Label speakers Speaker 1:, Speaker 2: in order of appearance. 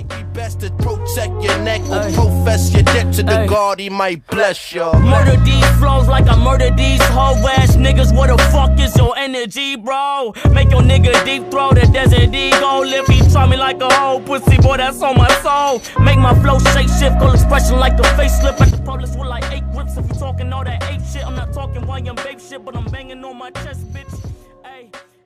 Speaker 1: might be best to protect your neck or profess your debt to the God, he might bless you.
Speaker 2: Murder these flows like I murder these hoe ass niggas. What the fuck is your energy, bro? Make your nigga deep throw the desert eagle. If he try me like a hoe pussy, boy, that's on my soul. Make my flow shape shift, call expression like a facelift. At the police with like eight grips. If you talking all that ape shit, I'm not talking YM babe shit, but I'm banging on my chest.